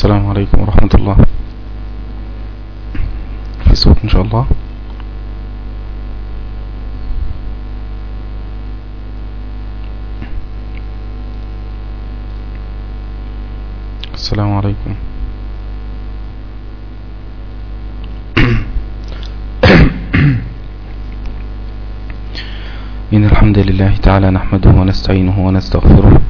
السلام عليكم ورحمة الله. في صوت إن شاء الله. السلام عليكم. إن الحمد لله تعالى نحمده ونستعينه ونستغفره.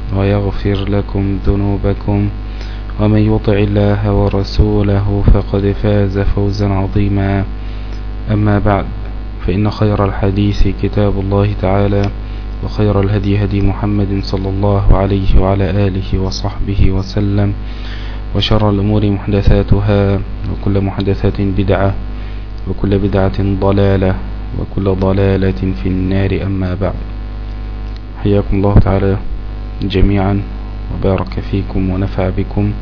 ويغفر لكم ذنوبكم ومن يطع الله ورسوله فقد فاز فوزا عظيما. أما بعد فإن خير الحديث كتاب الله تعالى وخير الهدي هدي محمد صلى الله عليه وعلى آله وصحبه وسلم وشر الأمور محدثاتها وكل محدثات بدعة وكل بدعة ضلالة وكل ضلالة في النار. أما بعد حياكم الله تعالى. جميعا وبارك فيكم ونفع بكم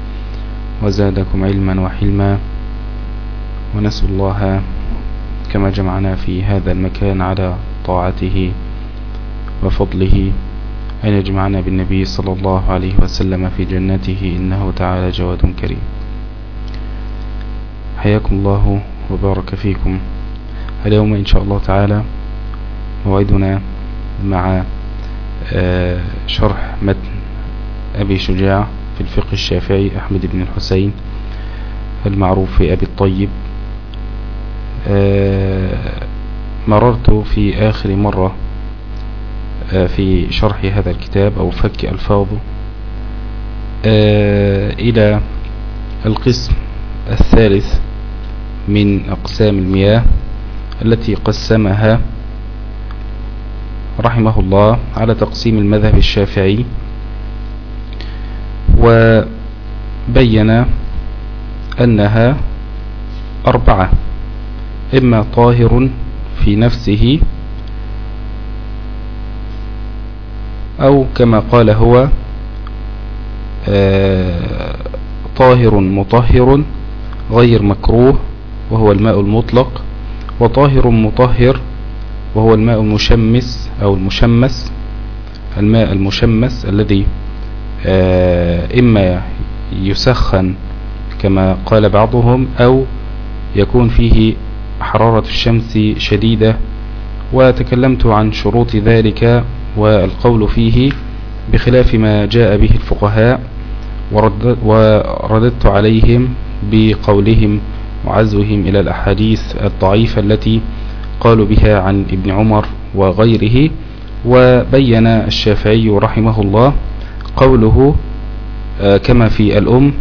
وزادكم علما وحلما. ونسأل الله كما جمعنا في هذا المكان على طاعته وفضله أن يجمعنا بالنبي صلى الله عليه وسلم في جنته إنه تعالى جواد كريم. حياكم الله وبارك فيكم. اليوم إن شاء الله تعالى موعدنا مع شرح متن أبي شجاع في الفقه الشافعي أحمد بن الحسين المعروف في أبي الطيب. مررت في آخر مرة في شرح هذا الكتاب أو فك ألفاظه إلى القسم الثالث من أقسام المياه التي قسمها رحمه الله على تقسيم المذهب الشافعي وبين أنها أربعة إما طاهر في نفسه أو كما قال هو طاهر مطهر غير مكروه وهو الماء المطلق وطاهر مطهر وهو الماء المشمس أو المشمس الماء المشمس الذي إما يسخن كما قال بعضهم أو يكون فيه حرارة الشمس شديدة. وتكلمت عن شروط ذلك والقول فيه بخلاف ما جاء به الفقهاء ورددت عليهم بقولهم وعزوهم إلى الأحاديث الضعيفة التي قالوا بها عن ابن عمر وغيره وبين الشافعي رحمه الله قوله كما في الأم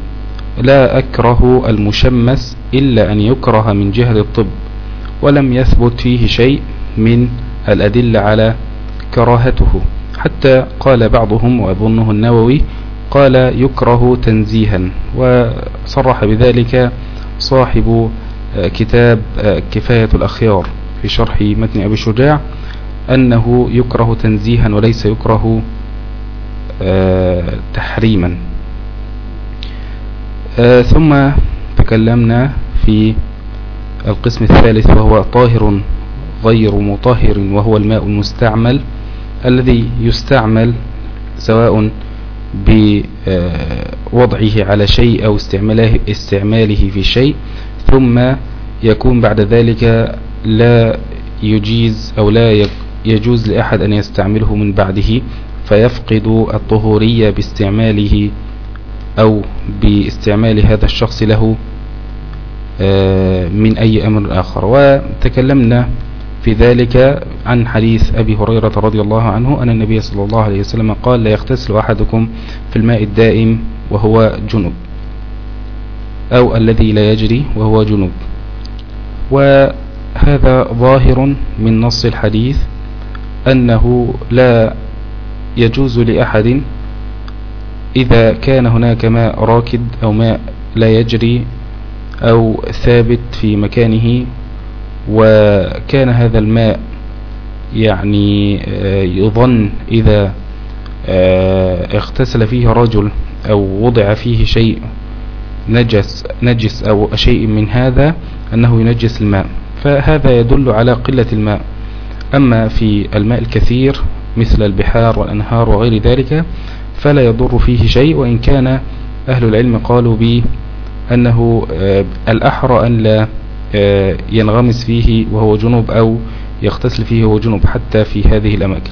لا أكره المشمس إلا أن يكره من جهة الطب ولم يثبت فيه شيء من الأدلة على كراهته. حتى قال بعضهم وأظنه النووي قال يكره تنزيها وصرح بذلك صاحب كتاب كفاية الأخيار. في شرح متن أبي شجاع أنه يكره تنزيها وليس يكره تحريما. ثم تكلمنا في القسم الثالث وهو طاهر غير مطهر وهو الماء المستعمل الذي يستعمل سواء بوضعه على شيء أو استعماله, استعماله في شيء ثم يكون بعد ذلك لا يجيز أو لا يجوز لأحد أن يستعمله من بعده فيفقد الطهورية باستعماله أو باستعمال هذا الشخص له من أي أمر آخر. وتكلمنا في ذلك عن حديث أبي هريرة رضي الله عنه أن النبي صلى الله عليه وسلم قال لا يغتسل أحدكم في الماء الدائم وهو جنوب أو الذي لا يجري وهو جنوب وهذا ظاهر من نص الحديث أنه لا يجوز لأحد إذا كان هناك ماء راكد أو ماء لا يجري أو ثابت في مكانه وكان هذا الماء يعني آه، يظن إذا آه، اغتسل فيه رجل أو وضع فيه شيء نجس, نجس أو شيء من هذا أنه ينجس الماء. فهذا يدل على قلة الماء. أما في الماء الكثير مثل البحار والأنهار وغير ذلك فلا يضر فيه شيء وإن كان أهل العلم قالوا به أنه آه، الأحرى أن لا آه، ينغمس فيه وهو جنوب أو يغتسل فيه وهو جنوب حتى في هذه الأماكن.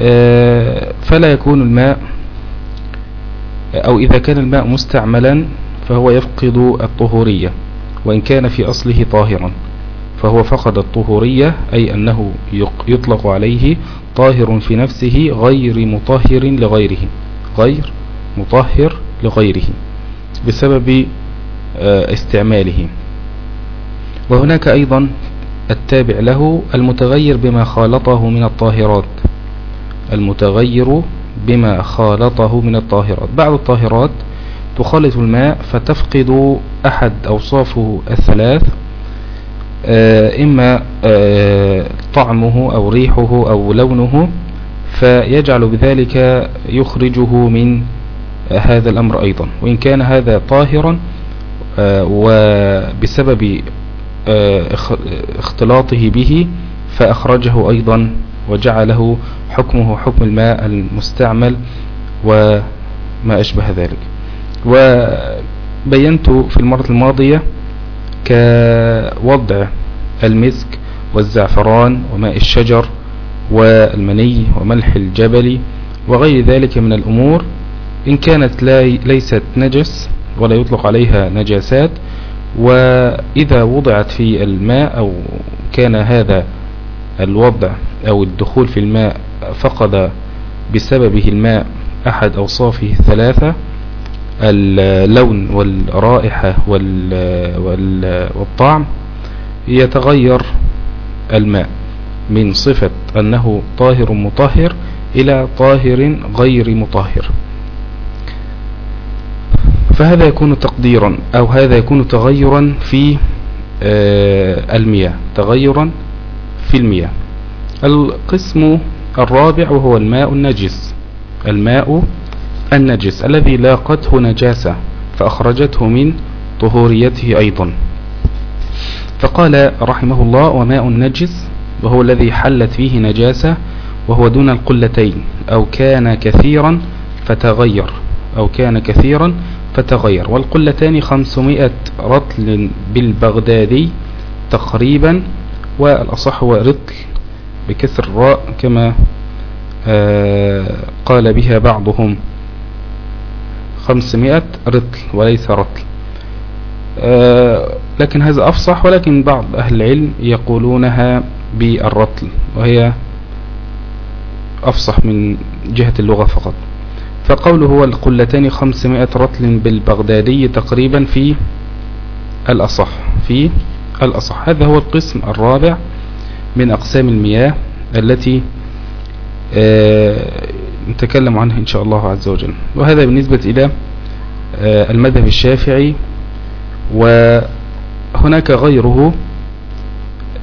آه، فلا يكون الماء أو إذا كان الماء مستعملا فهو يفقد الطهورية. وإن كان في أصله طاهرا فهو فقد الطهورية أي أنه يطلق عليه طاهر في نفسه غير مطهر لغيره غير مطهر لغيره بسبب آه، استعماله. وهناك أيضا التابع له المتغير بما خالطه من الطاهرات المتغير بما خالطه من الطاهرات. بعض الطاهرات تخالط الماء فتفقد أحد أوصافه الثلاث آه، إما آه، طعمه أو ريحه أو لونه فيجعل بذلك يخرجه من هذا الأمر أيضا. وإن كان هذا طاهرا آه، وبسبب اختلاطه به فأخرجه أيضا وجعله حكمه حكم الماء المستعمل وما أشبه ذلك. وبينت في المرة الماضية كوضع المسك والزعفران وماء الشجر والمني وملح الجبل وغير ذلك من الأمور. إن كانت ليست نجس ولا يطلق عليها نجاسات وإذا وضعت في الماء أو كان هذا الوضع أو الدخول في الماء فقد بسببه الماء أحد أوصافه الثلاثة اللون والرائحة والطعم يتغير الماء من صفة أنه طاهر مطهر إلى طاهر غير مطهر. فهذا يكون تقديرا أو هذا يكون تغيرا في آه، المياه تغيرا في المياه. القسم الرابع وهو الماء النجس. الماء النجس الذي لاقته نجاسة فأخرجته من طهوريته أيضا. فقال رحمه الله وماء النجس وهو الذي حلت فيه نجاسة وهو دون القلتين أو كان كثيرا فتغير أو كان كثيرا فتغير. والقلتان خمسمائة رطل بالبغدادي تقريبا والأصح هو رطل بكسر الراء كما آه، قال بها بعضهم. خمسمائة رطل وليس رطل. آه، لكن هذا أفصح ولكن بعض أهل العلم يقولونها بالرطل وهي أفصح من جهة اللغة فقط. فقوله هو القلتان خمسمائة رطل بالبغدادي تقريبا في الأصح في الأصح. هذا هو القسم الرابع من أقسام المياه التي آه، نتكلم عنها إن شاء الله عز وجل. وهذا بالنسبة إلى آه، المذهب الشافعي وهناك غيره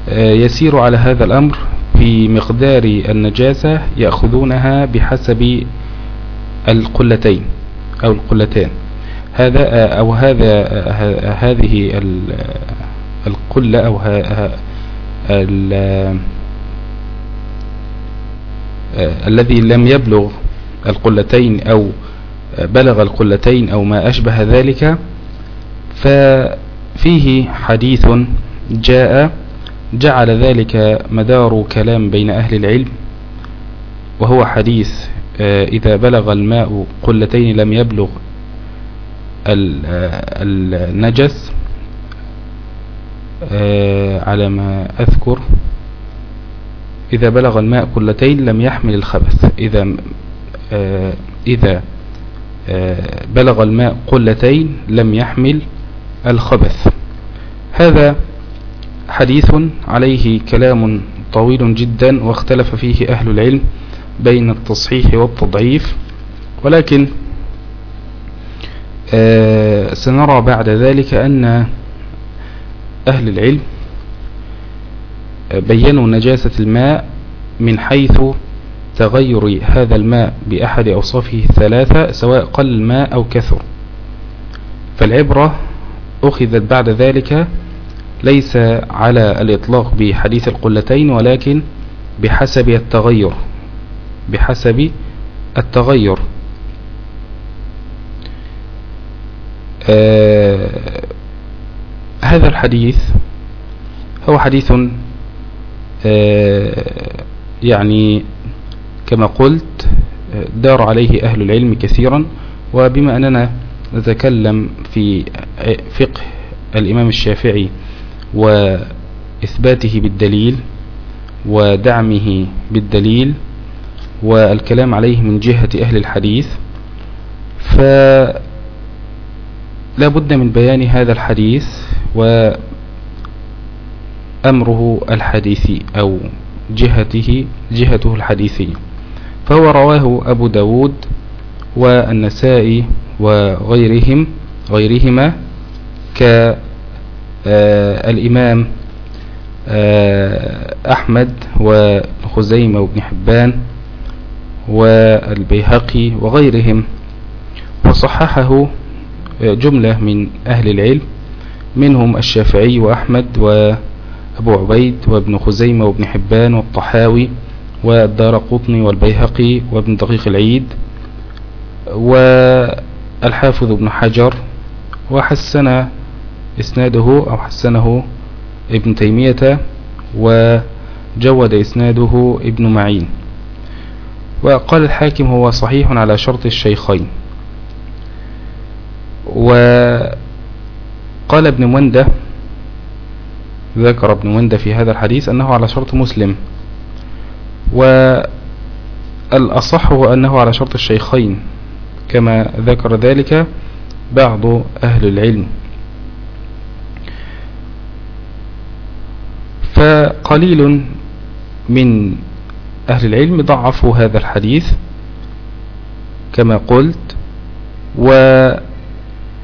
آه، يسير على هذا الأمر في مقدار النجاسة يأخذونها بحسب القلتين أو القلتان. هذا أو هذا هذه القلة أو الذي لم يبلغ القلتين أو بلغ القلتين أو ما أشبه ذلك ففيه حديث جاء جعل ذلك مدار كلام بين أهل العلم وهو حديث آه، إذا بلغ الماء قلتين لم يبلغ النجس آه، على ما أذكر. إذا بلغ الماء قلتين لم يحمل الخبث. إذا آه، إذا آه، بلغ الماء قلتين لم يحمل الخبث. هذا حديث عليه كلام طويل جدا واختلف فيه أهل العلم بين التصحيح والتضعيف. ولكن آه، سنرى بعد ذلك أن أهل العلم بينوا نجاسة الماء من حيث تغير هذا الماء بأحد أوصافه الثلاثة سواء قل الماء أو كثر. فالعبرة أخذت بعد ذلك ليس على الإطلاق بحديث القلتين ولكن بحسب التغير بحسب التغير. آه هذا الحديث هو حديث يعني كما قلت دار عليه أهل العلم كثيرا وبما أننا نتكلم في فقه الإمام الشافعي وإثباته بالدليل ودعمه بالدليل والكلام عليه من جهة أهل الحديث فلا بد من بيان هذا الحديث وأمره الحديثي أو جهته جهته الحديثية. فهو رواه أبو داود والنسائي وغيرهم غيرهما كالإمام آه، أحمد وخزيمة وابن حبان والبيهقي وغيرهم. وصححه جملة من أهل العلم منهم الشافعي وأحمد وأبو عبيد وابن خزيمة وابن حبان والطحاوي والدار قطني والبيهقي وابن دقيق العيد والحافظ ابن حجر وحسن إسناده أو حسنه ابن تيمية وجود إسناده ابن معين. وقال الحاكم هو صحيح على شرط الشيخين. وقال ابن مندة ذكر ابن مندة في هذا الحديث أنه على شرط مسلم والأصح هو أنه على شرط الشيخين كما ذكر ذلك بعض أهل العلم. فقليل من أهل العلم ضعفوا هذا الحديث كما قلت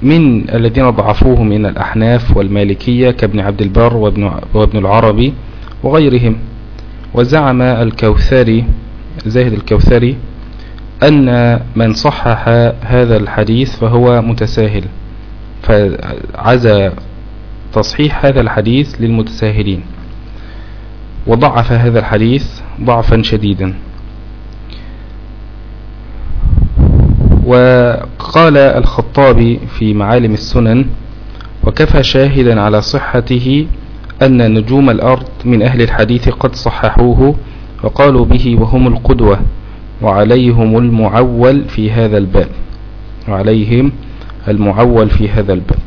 ومن الذين ضعفوه من الأحناف والمالكية كابن عبد البر وابن, وابن العربي وغيرهم. وزعم الكوثري زاهد الكوثري أن من صحح هذا الحديث فهو متساهل. فعزى تصحيح هذا الحديث للمتساهلين. وضعف هذا الحديث ضعفا شديدا. وقال الخطابي في معالم السنن وكفى شاهدا على صحته أن نجوم الأرض من أهل الحديث قد صححوه وقالوا به وهم القدوة وعليهم المعول في هذا الباب وعليهم المعول في هذا الباب.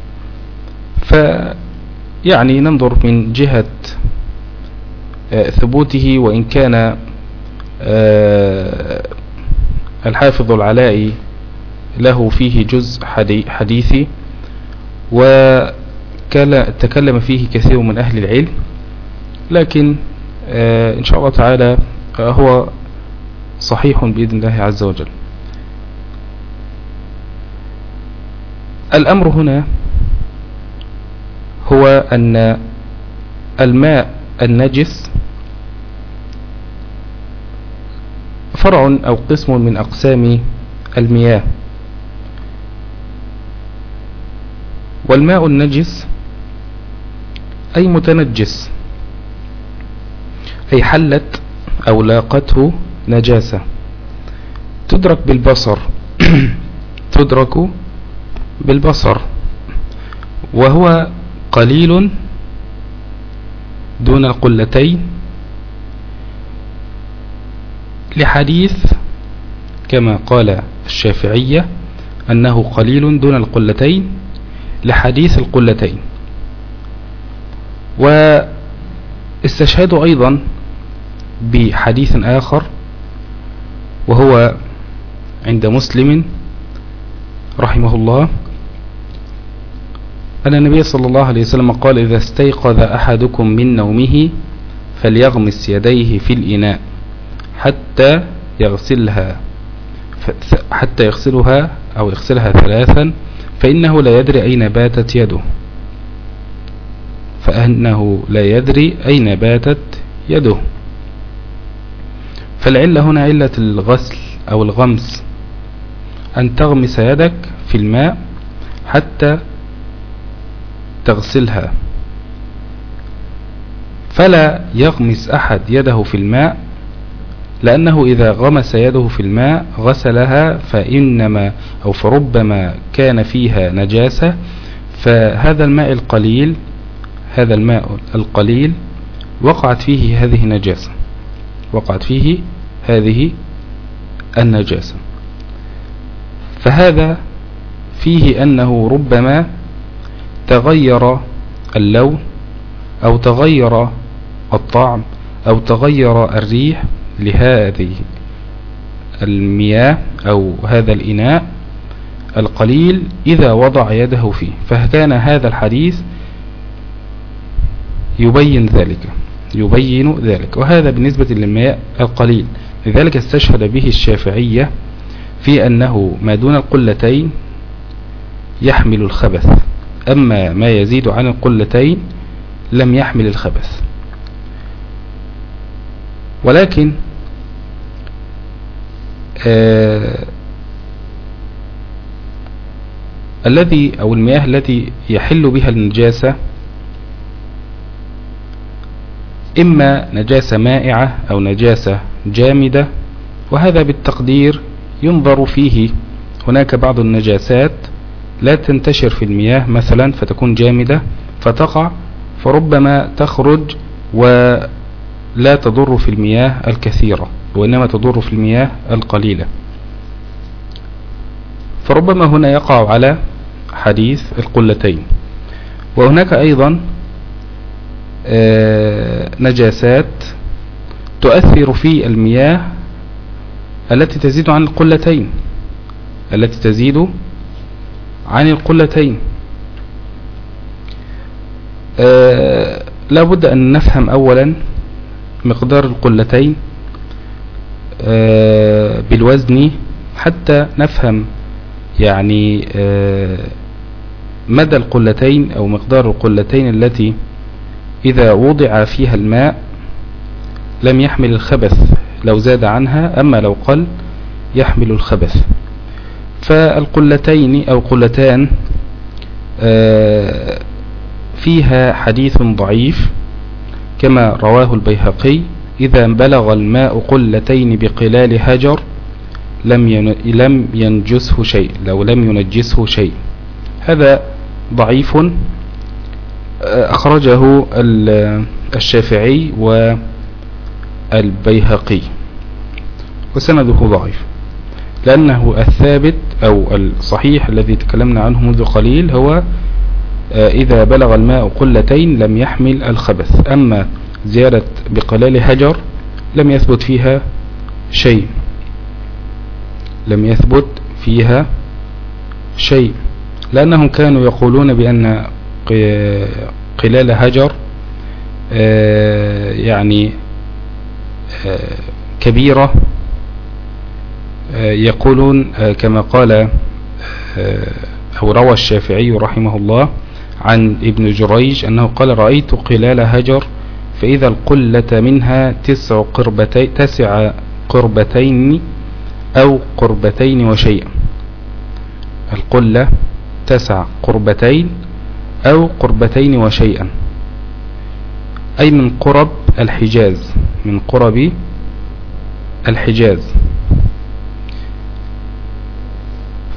فيعني ننظر من جهة آه، ثبوته وإن كان آه، الحافظ العلائي له فيه جزء حديثي وتكلم فيه كثير من أهل العلم لكن آه، إن شاء الله تعالى هو صحيح بإذن الله عز وجل. الأمر هنا هو أن الماء النجس فرع أو قسم من أقسام المياه. والماء النجس أي متنجس أي حلت أو لاقته نجاسة. تدرك بالبصر تدرك بالبصر. وهو قليل دون القلتين لحديث كما قال الشافعية أنه قليل دون القلتين. لحديث القلتين. واستشهدوا أيضا بحديث آخر وهو عند مسلم رحمه الله. أن النبي صلى الله عليه وسلم قال إذا استيقظ أحدكم من نومه فليغمس يديه في الإناء حتى يغسلها حتى يغسلها أو يغسلها ثلاثا فإنه لا يدري أين باتت يده. فأنه لا يدري أين باتت يده. فالعلة هنا علة الغسل أو الغمس أن تغمس يدك في الماء حتى تغسلها. فلا يغمس أحد يده في الماء لأنه إذا غمس يده في الماء غسلها فإنما أو فربما كان فيها نجاسة فهذا الماء القليل هذا الماء القليل وقعت فيه هذه النجاسة. وقعت فيه هذه النجاسة. فهذا فيه أنه ربما تغير اللون أو تغير الطعم أو تغير الريح لهذه المياه أو هذا الإناء القليل إذا وضع يده فيه فكان هذا الحديث يبين ذلك يبين ذلك وهذا بالنسبة للماء القليل. لذلك استشهد به الشافعية في أنه ما دون القلتين يحمل الخبث أما ما يزيد عن القلتين لم يحمل الخبث. ولكن آه الذي أو المياه التي يحل بها النجاسة إما نجاسة مائعة أو نجاسة جامدة وهذا بالتقدير ينظر فيه. هناك بعض النجاسات لا تنتشر في المياه مثلا فتكون جامدة فتقع فربما تخرج ولا تضر في المياه الكثيرة. وإنما تضر في المياه القليلة. فربما هنا يقع على حديث القلتين. وهناك أيضا آه، نجاسات تؤثر في المياه التي تزيد عن القلتين. التي تزيد عن القلتين. آه لا بد أن نفهم أولا مقدار القلتين. بالوزن حتى نفهم يعني آه مدى القلتين أو مقدار القلتين التي إذا وضع فيها الماء لم يحمل الخبث لو زاد عنها أما لو قل يحمل الخبث. فالقلتين أو قلتان آه، فيها حديث ضعيف كما رواه البيهقي إذا بلغ الماء قلتين بقلال هجر لم لم ينجسه شيء لو لم ينجسه شيء. هذا ضعيف. آه، أخرجه الشافعي والبيهقي وسنده ضعيف لأنه الثابت أو الصحيح الذي تكلمنا عنه منذ قليل هو آه، إذا بلغ الماء قلتين لم يحمل الخبث. أما زيادة بقلال هجر لم يثبت فيها شيء. لم يثبت فيها شيء. لأنهم كانوا يقولون بأن قلال هجر آه، يعني آه، كبيرة يقولون كما قال أو روى الشافعي رحمه الله عن ابن جريج أنه قال رأيت قلال هجر فإذا القلة منها تسع قربتين, تسع قربتين أو قربتين وشيئا. القلة تسع قربتين أو قربتين وشيئا. أي من قرب الحجاز؟ من قرب الحجاز.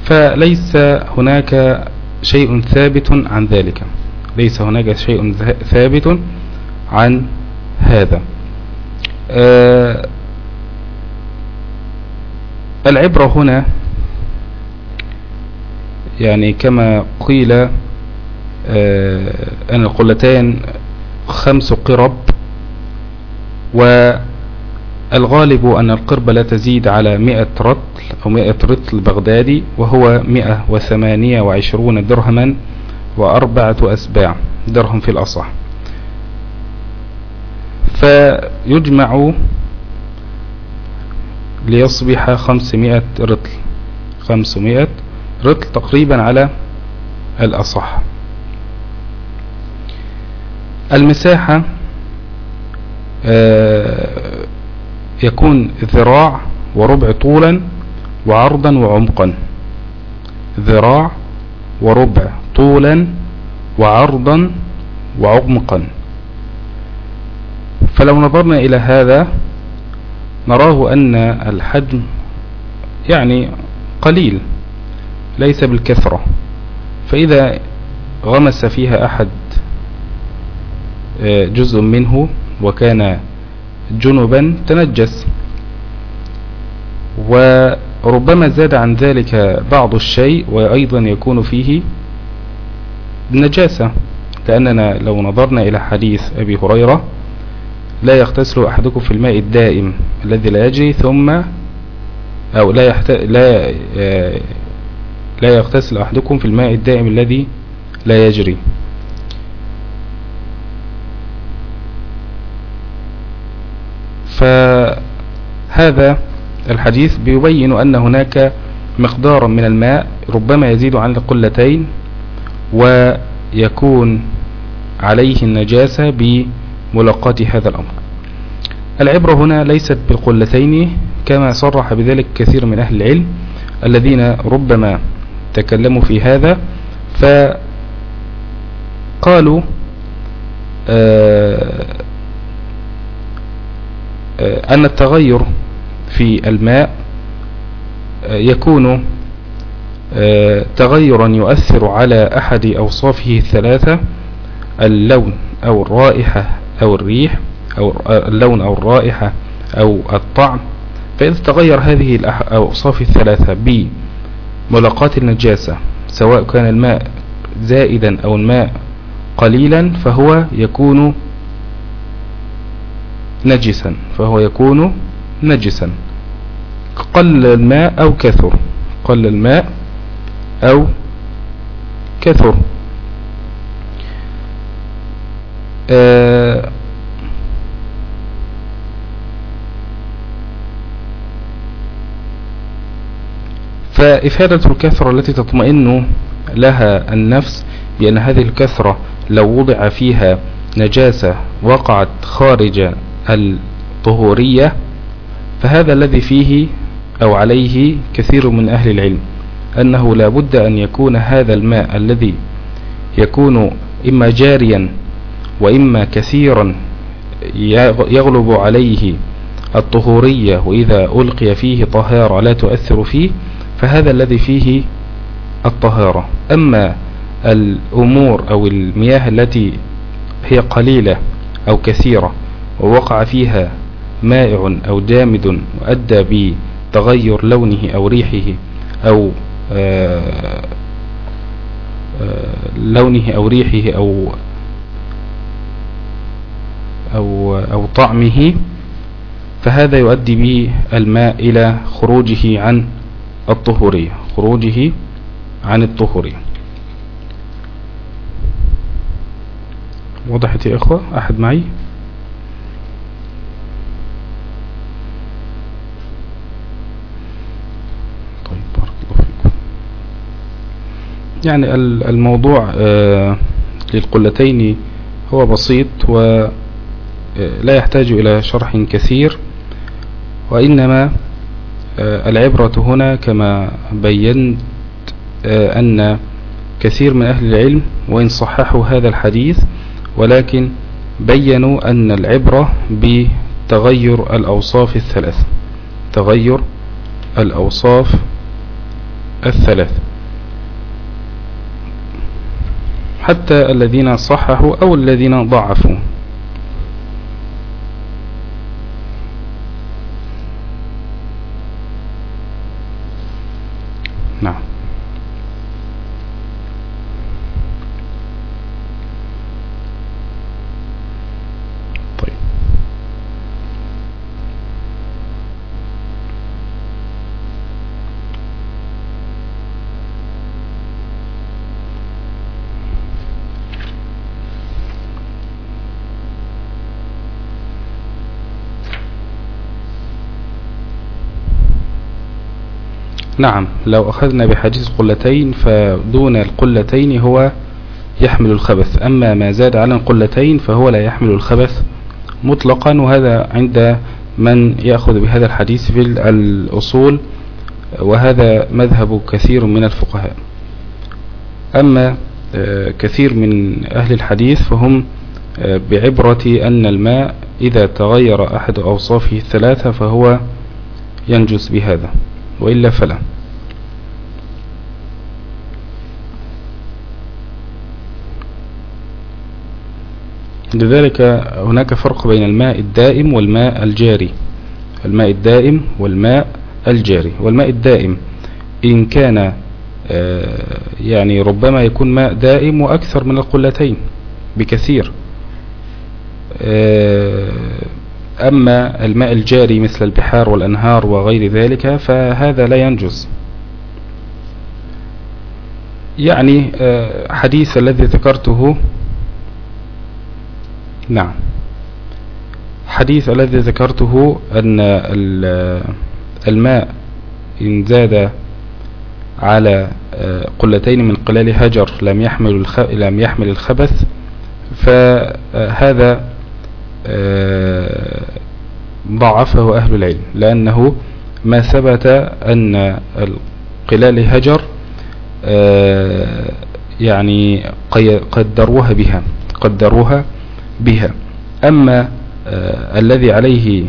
فليس هناك شيء ثابت عن ذلك. ليس هناك شيء ثابت عن هذا. آه العبرة هنا يعني كما قيل آه أن القلتان خمس قرب والغالب أن القرب لا تزيد على مئة رطل أو مئة رطل بغدادي وهو مئة وثمانية وعشرون درهما وأربعة أسباع درهم في الأصح. فيجمع ليصبح خمسمائة رطل خمسمائة رطل تقريبا على الأصح. المساحة آه، يكون ذراع وربع طولا وعرضا وعمقا. ذراع وربع طولا وعرضا وعمقا. فلو نظرنا إلى هذا نراه أن الحجم يعني قليل ليس بالكثرة. فإذا غمس فيها أحد آه، جزء منه وكان جنبا تنجس. وربما زاد عن ذلك بعض الشيء وأيضا يكون فيه النجاسة كأننا لو نظرنا إلى حديث أبي هريرة لا يغتسل أحدكم في الماء الدائم الذي لا يجري ثم أو لا يحت... لا آه، لا يغتسل أحدكم في الماء الدائم الذي لا يجري. فهذا الحديث بيبين أن هناك مقدارا من الماء ربما يزيد عن القلتين ويكون عليه النجاسة بملاقاة هذا الأمر. العبرة هنا ليست بالقلتين كما صرح بذلك كثير من أهل العلم الذين ربما تكلموا في هذا فقالوا آه، آه، أن التغير في الماء آه، يكون تغيرا يؤثر على أحد أوصافه الثلاثة اللون أو الرائحة أو الريح أو اللون أو الرائحة أو الطعم فإذا تغير هذه الأوصاف الثلاثة بملاقاة النجاسة سواء كان الماء زائدا أو الماء قليلا فهو يكون نجسا فهو يكون نجسا. قل الماء أو كثر قل الماء أو كثر. آه فإفادة الكثرة التي تطمئن لها النفس بأن هذه الكثرة لو وضع فيها نجاسة وقعت خارج الطهورية فهذا الذي فيه أو عليه كثير من أهل العلم أنه لا بد أن يكون هذا الماء الذي يكون إما جاريا وإما كثيرا يغلب عليه الطهورية وإذا ألقي فيه طهارة لا تؤثر فيه فهذا الذي فيه الطهارة. أما الأمور أو المياه التي هي قليلة أو كثيرة ووقع فيها مائع أو جامد وأدى بتغير لونه أو ريحه أو آه، آه، لونه أو ريحه أو أو, أو طعمه فهذا يؤدي به الماء إلى خروجه عن الطهورية خروجه عن الطهورية وضحت يا إخوة؟ أحد معي؟ طيب بارك الله فيكم. يعني الموضوع آه، للقلتين هو بسيط ولا آه، يحتاج إلى شرح كثير وإنما آه، العبرة هنا كما بينت آه، أن كثير من أهل العلم وإن صححوا هذا الحديث ولكن بينوا أن العبرة بتغير الأوصاف الثلاث تغير الأوصاف الثلاث. حتى الذين صححوا أو الذين ضعفوا. نعم نعم لو أخذنا بحديث القلتين فدون القلتين هو يحمل الخبث. أما ما زاد على القلتين فهو لا يحمل الخبث مطلقا وهذا عند من يأخذ بهذا الحديث في الأصول وهذا مذهب كثير من الفقهاء. أما آه، كثير من أهل الحديث فهم آه، بعبرة أن الماء إذا تغير أحد أوصافه الثلاثة فهو ينجس بهذا. وإلا فلا. لذلك هناك فرق بين الماء الدائم والماء الجاري. الماء الدائم والماء الجاري. والماء الدائم إن كان آه، يعني ربما يكون ماء دائم وأكثر من القلتين بكثير. آه، أما الماء الجاري مثل البحار والأنهار وغير ذلك فهذا لا ينجز. يعني آه، حديث الذي ذكرته نعم. حديث الذي ذكرته أن الماء إن زاد على آه، قلتين من قلال هجر لم يحمل لم يحمل الخبث فهذا آه، ضعفه أهل العلم لأنه ما ثبت أن قلال هجر آه، يعني قدروها بها قدروها بها. أما الذي عليه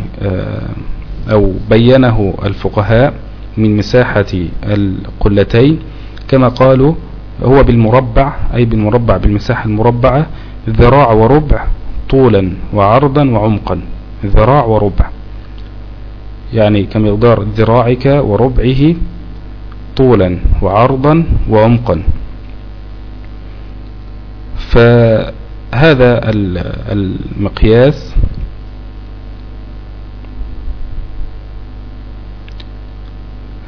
أو بينه الفقهاء من مساحة القلتين كما قالوا هو بالمربع أي بالمربع بالمساحة المربعة ذراع وربع طولا وعرضا وعمقا ذراع وربع. يعني كمقدار ذراعك وربعه طولا وعرضا وعمقا. فهذا المقياس.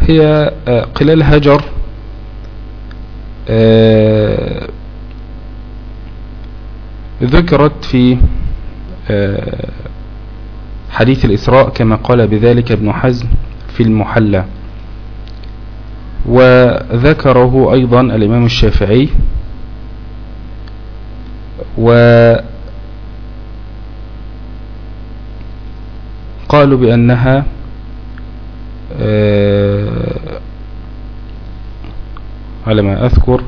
هي آه، قلال هجر آه، ذكرت في آه، حديث الإسراء كما قال بذلك ابن حزم في المحلى. وذكره أيضا الإمام الشافعي. وقالوا بأنها آه، على ما أذكر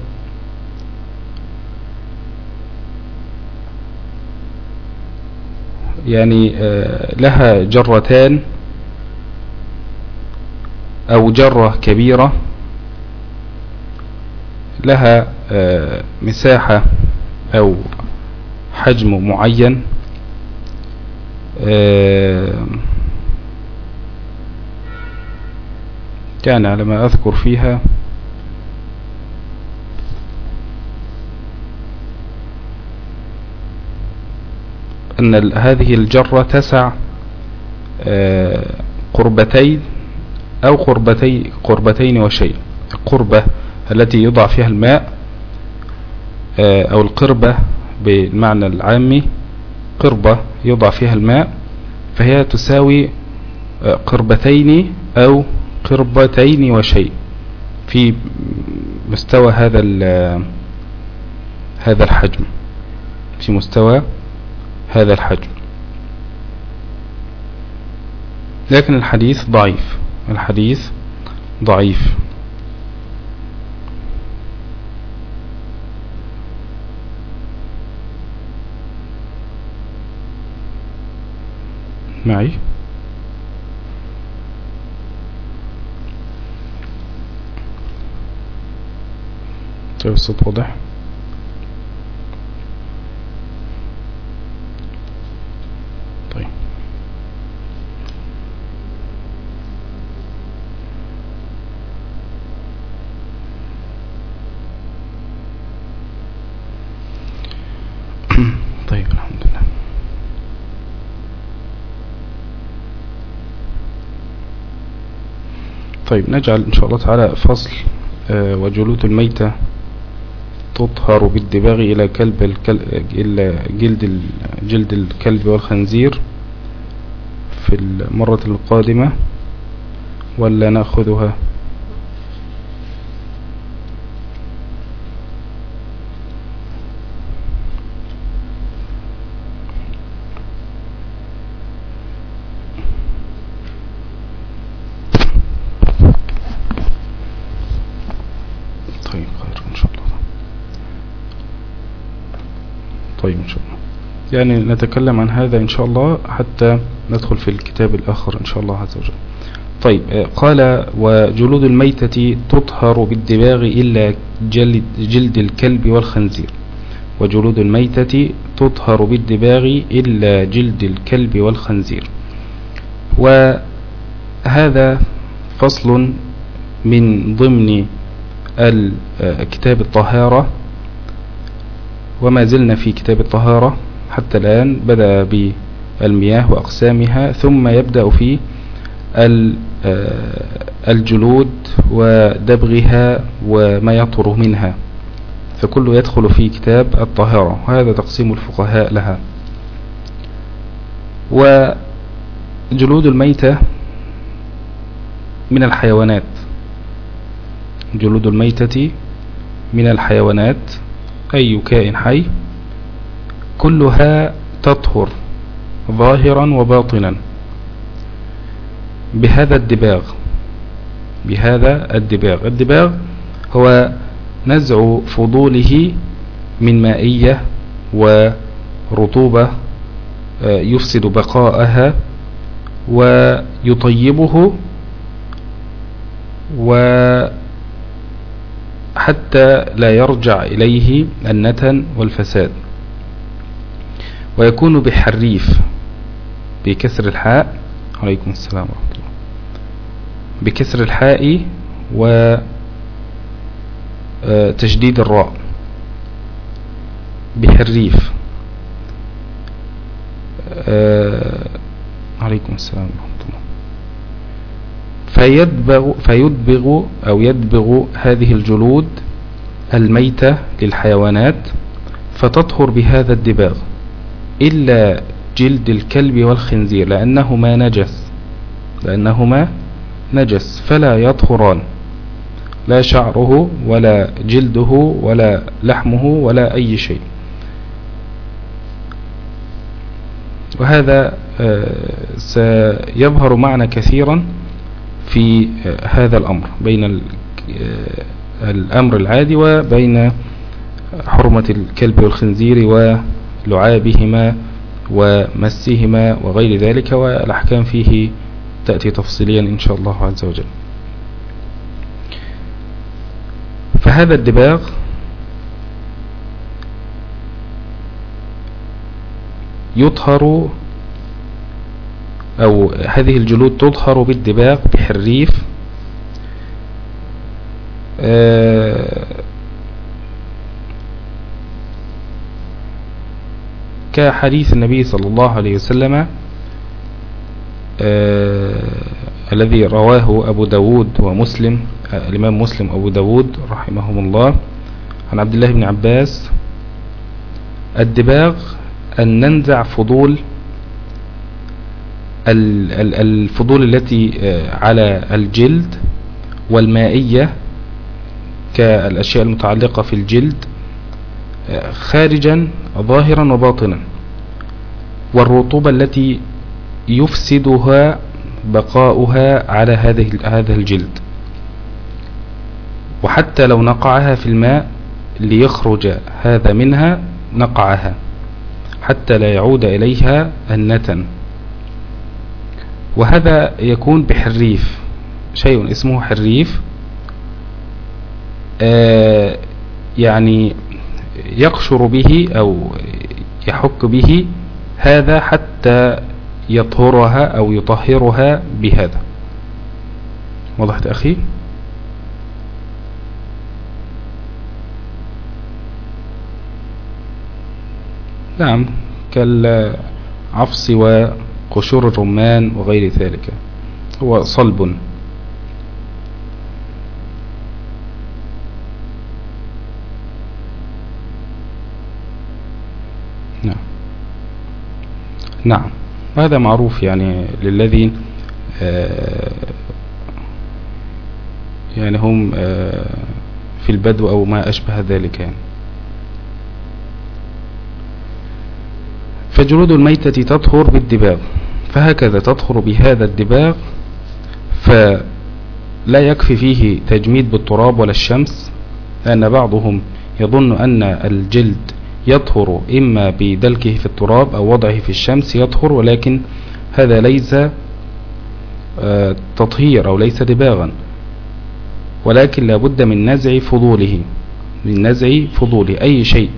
يعني آه، لها جرتان أو جرة كبيرة لها آه، مساحة أو حجم معين كان على ما أذكر فيها أن هذه الجرة تسع آه، قربتين أو قربتي قربتين وشيء. القربة التي يضع فيها الماء آه، أو القربة بالمعنى العامي قربة يضع فيها الماء فهي تساوي آه، قربتين أو قربتين وشيء. في مستوى هذا هذا الحجم. في مستوى هذا الحجم. لكن الحديث ضعيف. الحديث ضعيف. معي؟ طيب الصوت واضح طيب طيب الحمد لله طيب نجعل إن شاء الله تعالى فصل آه، وجلود الميتة تطهر بالدباغ إلى كلب الكل... جلد جلد الكلب والخنزير في المرة القادمة ولا نأخذها طيب إن شاء الله يعني نتكلم عن هذا إن شاء الله حتى ندخل في الكتاب الآخر إن شاء الله عز وجل. طيب آه، قال وجلود الميتة تطهر بالدباغ إلا جلد, جلد الكلب والخنزير. وجلود الميتة تطهر بالدباغ إلا جلد الكلب والخنزير. وهذا فصل من ضمن كتاب الطهارة. وما زلنا في كتاب الطهارة. حتى الآن بدأ بالمياه وأقسامها ثم يبدأ في الجلود ودبغها وما يطر منها فكله يدخل في كتاب الطهارة. وهذا تقسيم الفقهاء لها. وجلود الميتة من الحيوانات. جلود الميتة من الحيوانات أي كائن حي كلها تطهر ظاهرا وباطنا. بهذا الدباغ بهذا الدباغ. الدباغ هو نزع فضوله من مائية ورطوبة آه، يفسد بقاءها ويطيبه وحتى لا يرجع إليه النتن والفساد. ويكون بحريف بكسر الحاء عليكم السلام ورحمة الله. بكسر الحاء و آه، تشديد الراء. بحريف. آه، عليكم السلام ورحمة الله. فيدبغ, فيدبغ أو يدبغ هذه الجلود الميتة للحيوانات فتطهر بهذا الدباغ. إلا جلد الكلب والخنزير لأنهما نجس. لأنهما نجس. فلا يطهران. لا شعره ولا جلده ولا لحمه ولا أي شيء. وهذا آه، سيظهر معنا كثيرا في آه، هذا الأمر بين آه، الأمر العادي وبين حرمة الكلب والخنزير ولعابهما ومسهما وغير ذلك والأحكام فيه تأتي تفصيليا إن شاء الله عز وجل. فهذا الدباغ يطهر أو هذه الجلود تطهر بالدباغ بحريف آه، كحديث النبي صلى الله عليه وسلم آه، الذي رواه أبو داود ومسلم الإمام مسلم أبو داود رحمهم الله عن عبد الله بن عباس الدباغ أن ننزع فضول الفضول التي آه، على الجلد والمائية كالأشياء المتعلقة في الجلد آه، خارجا ظاهرا وباطنا. والرطوبة التي يفسدها بقاؤها على هذا الجلد. وحتى لو نقعها في الماء ليخرج هذا منها نقعها حتى لا يعود إليها النتن وهذا يكون بحريف شيء اسمه حريف. آه يعني يقشر به أو يحك به هذا حتى يطهرها أو يطهرها بهذا. وضحت أخي؟ نعم كالعفص وقشور الرمان وغير ذلك. هو صلب. نعم. نعم. وهذا معروف يعني للذين آه، يعني هم آه، في البدو أو ما أشبه ذلك يعني. فجلود الميتة تطهر بالدباغ فهكذا تطهر بهذا الدباغ فلا يكفي فيه تجميد بالتراب ولا الشمس لأن بعضهم يظن أن الجلد يطهر إما بدلكه في التراب أو وضعه في الشمس يطهر ولكن هذا ليس آه، تطهير أو ليس دباغا ولكن لابد من نزع فضوله من نزع فضوله أي شيء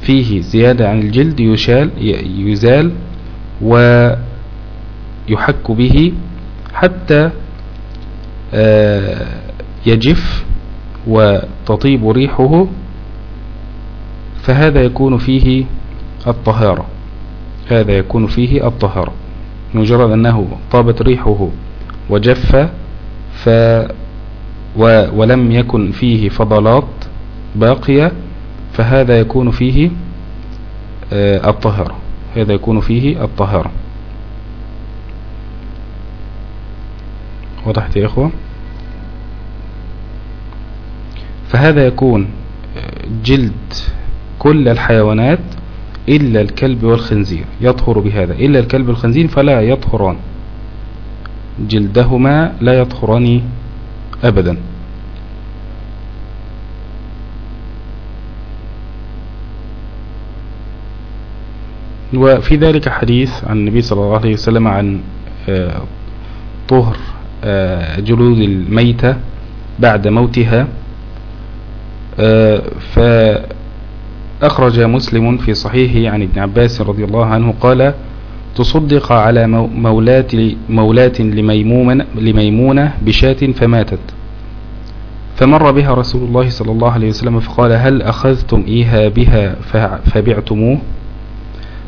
فيه زيادة عن الجلد يشال يزال ويحك به حتى آه، يجف وتطيب ريحه فهذا يكون فيه الطهارة. هذا يكون فيه الطهارة. مجرد أنه طابت ريحه وجف ف ولم يكن فيه فضلات باقية فهذا يكون فيه آه، الطهارة. هذا يكون فيه الطهارة. وضحت يا إخوة؟ فهذا يكون آه، جلد كل الحيوانات إلا الكلب والخنزير يطهر بهذا إلا الكلب والخنزير فلا يطهران. جلدهما لا يطهران أبدا. وفي ذلك حديث عن النبي صلى الله عليه وسلم عن آه، طهر آه، جلود الميتة بعد موتها آه، فأخرج مسلم في صحيحه عن ابن عباس رضي الله عنه قال تصدق على مولاة, مولاة لميمونة بشاة فماتت. فمر بها رسول الله صلى الله عليه وسلم فقال هل أخذتم إيها بها فبعتموه؟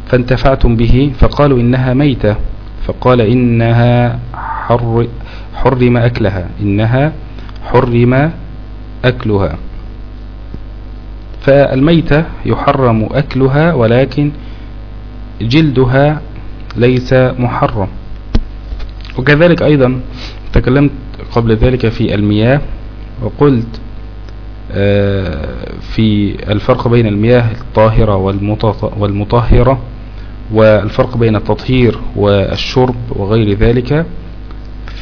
فانتفعتم به فقالوا إنها ميتة. فقال إنها حر حرم أكلها إنها حرم أكلها. فالميتة يحرم أكلها ولكن جلدها ليس محرم. وكذلك أيضا تكلمت قبل ذلك في المياه وقلت آه، في الفرق بين المياه الطاهرة والمطهرة والفرق بين التطهير والشرب وغير ذلك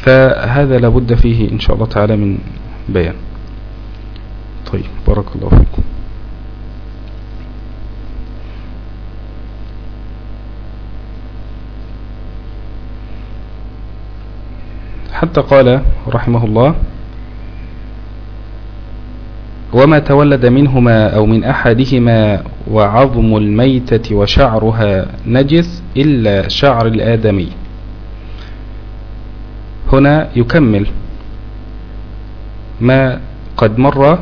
فهذا لابد فيه إن شاء الله تعالى من بيان. طيب بارك الله فيكم. حتى قال رحمه الله وما تولد منهما أو من أحدهما وعظم الميتة وشعرها نجس إلا شعر الآدمي. هنا يكمل ما قد مر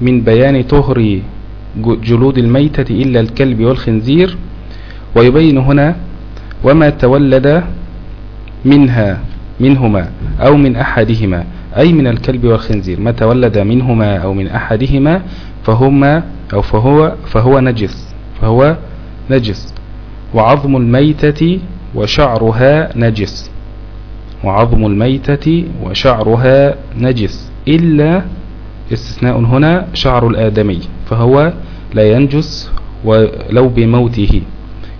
من بيان طهر جلود الميتة إلا الكلب والخنزير ويبين هنا وما تولد منها منهما أو من أحدهما أي من الكلب والخنزير ما تولد منهما أو من أحدهما فهما أو فهو فهو نجس فهو نجس. وعظم الميتة وشعرها نجس. وعظم الميتة وشعرها نجس. إلا استثناء هنا شعر الآدمي فهو لا ينجس ولو بموته.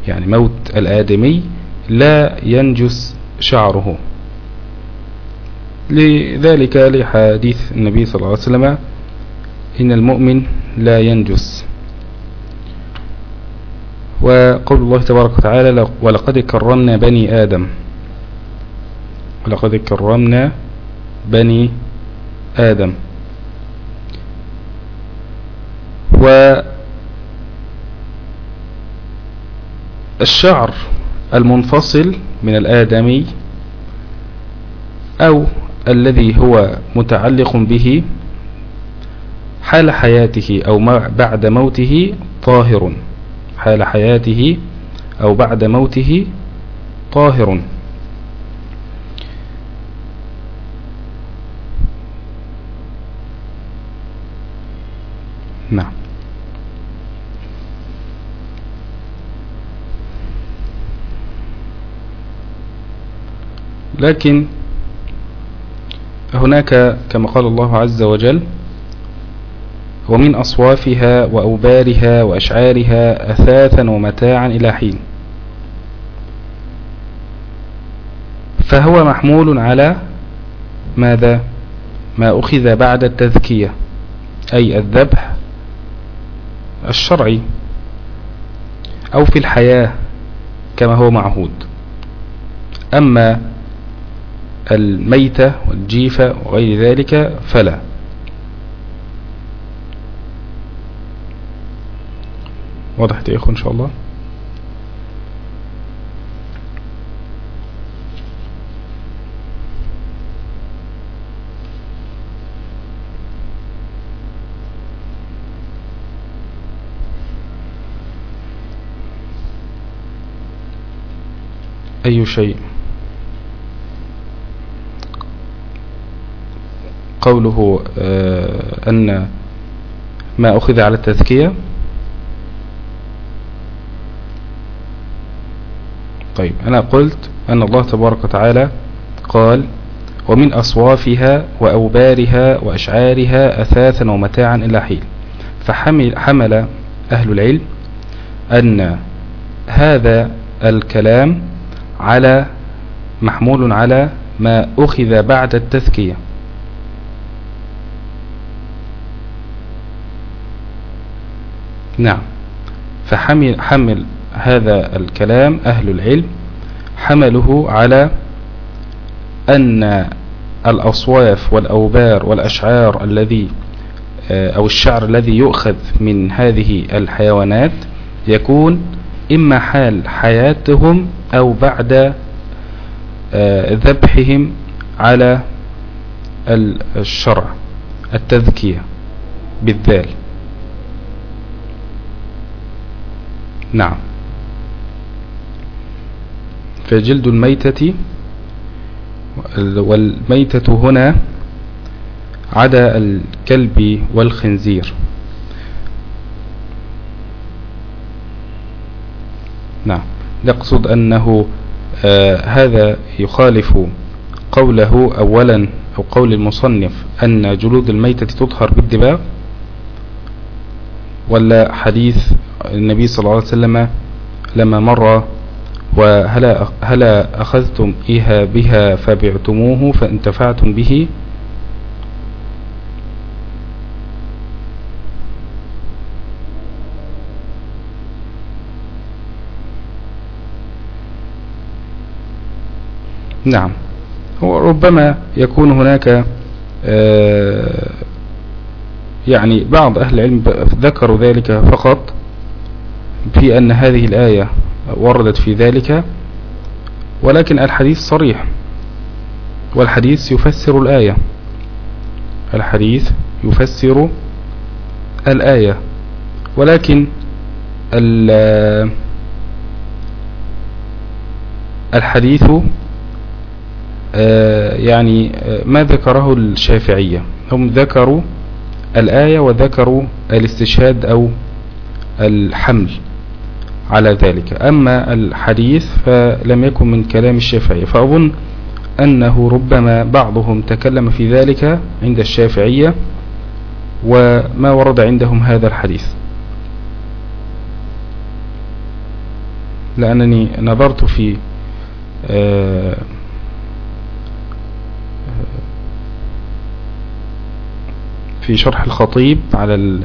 يعني موت الآدمي لا ينجس شعره. لذلك لحديث النبي صلى الله عليه وسلم إن المؤمن لا ينجس. وقول الله تبارك وتعالى ولقد كرمنا بني آدم. ولقد كرمنا بني آدم. والشعر المنفصل من الآدمي أو الذي هو متعلق به حال حياته أو بعد موته طاهر. حال حياته أو بعد موته طاهر. نعم. لكن هناك كما قال الله عز وجل ومن أصوافها وأوبارها وأشعارها أثاثا ومتاعا إلى حين. فهو محمول على ماذا؟ ما أخذ بعد التذكية أي الذبح الشرعي أو في الحياة كما هو معهود. أما الميتة والجيفة وغير ذلك فلا. وضحت يا إخوة إن شاء الله؟ أي شيء؟ قوله آه، أن ما أخذ على التذكية. طيب أنا قلت أن الله تبارك وتعالى قال ومن أصوافها وأوبارها وأشعارها أثاثا ومتاعا إلى حين. فحمل حمل أهل العلم أن هذا الكلام على محمول على ما أخذ بعد التذكية. نعم. فحمل حمل هذا الكلام أهل العلم حمله على أن الأصواف والأوبار والأشعار الذي آه، أو الشعر الذي يؤخذ من هذه الحيوانات يكون إما حال حياتهم أو بعد آه، ذبحهم على الشرع التذكية بالذال. نعم. فجلد الميتة والميتة هنا عدا الكلب والخنزير. نعم. نقصد أنه آه هذا يخالف قوله أولا أو قول المصنف أن جلود الميتة تطهر بالدباغ ولا حديث النبي صلى الله عليه وسلم لما مر وهلا هلا أخذتم إيها بها فبعتموه فانتفعتم به؟ نعم. ربما يكون هناك آه، يعني بعض أهل العلم ذكروا ذلك فقط في أن هذه الآية وردت في ذلك ولكن الحديث صريح والحديث يفسر الآية. الحديث يفسر الآية ولكن الحديث آه، يعني آه، ما ذكره الشافعية. هم ذكروا الآية وذكروا الاستشهاد أو الحمل. على ذلك. أما الحديث فلم يكن من كلام الشافعية فأظن أنه ربما بعضهم تكلم في ذلك عند الشافعية وما ورد عندهم هذا الحديث. لأنني نظرت في آه، في شرح الخطيب على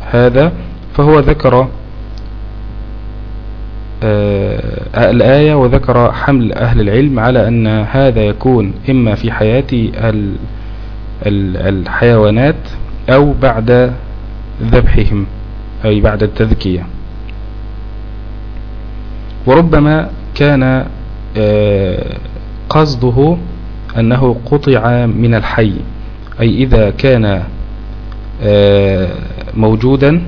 هذا فهو ذكر آه، الآية وذكر حمل أهل العلم على أن هذا يكون إما في حياة الحيوانات أو بعد ذبحهم أي بعد التذكية. وربما كان آه، قصده أنه قطع من الحي أي إذا كان آه، موجودا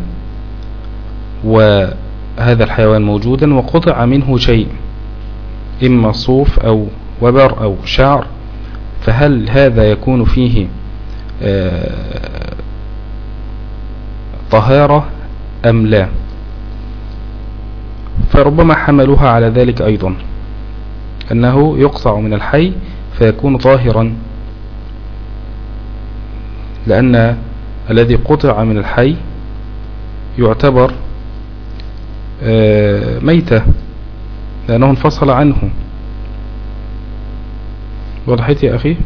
وهذا الحيوان موجودا وقطع منه شيء إما صوف أو وبر أو شعر فهل هذا يكون فيه آه، طهارة أم لا؟ فربما حملوها على ذلك أيضا أنه يقطع من الحي فيكون طاهرا لأن الذي قطع من الحي يعتبر ميتة لأنه انفصل عنه. وضحيت يا أخي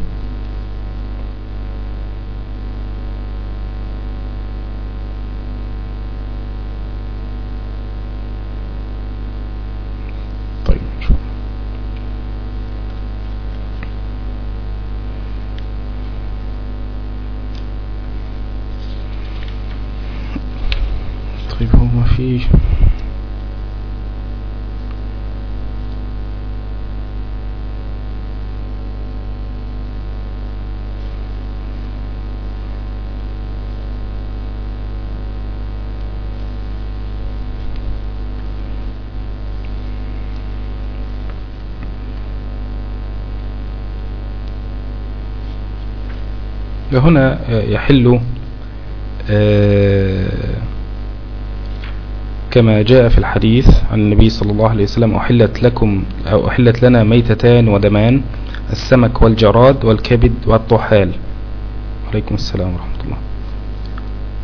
في هنا يحل آه، كما جاء في الحديث عن النبي صلى الله عليه وسلم أحلت لكم أو أحلت لنا ميتتان ودمان السمك والجراد والكبد والطحال. عليكم السلام ورحمة الله.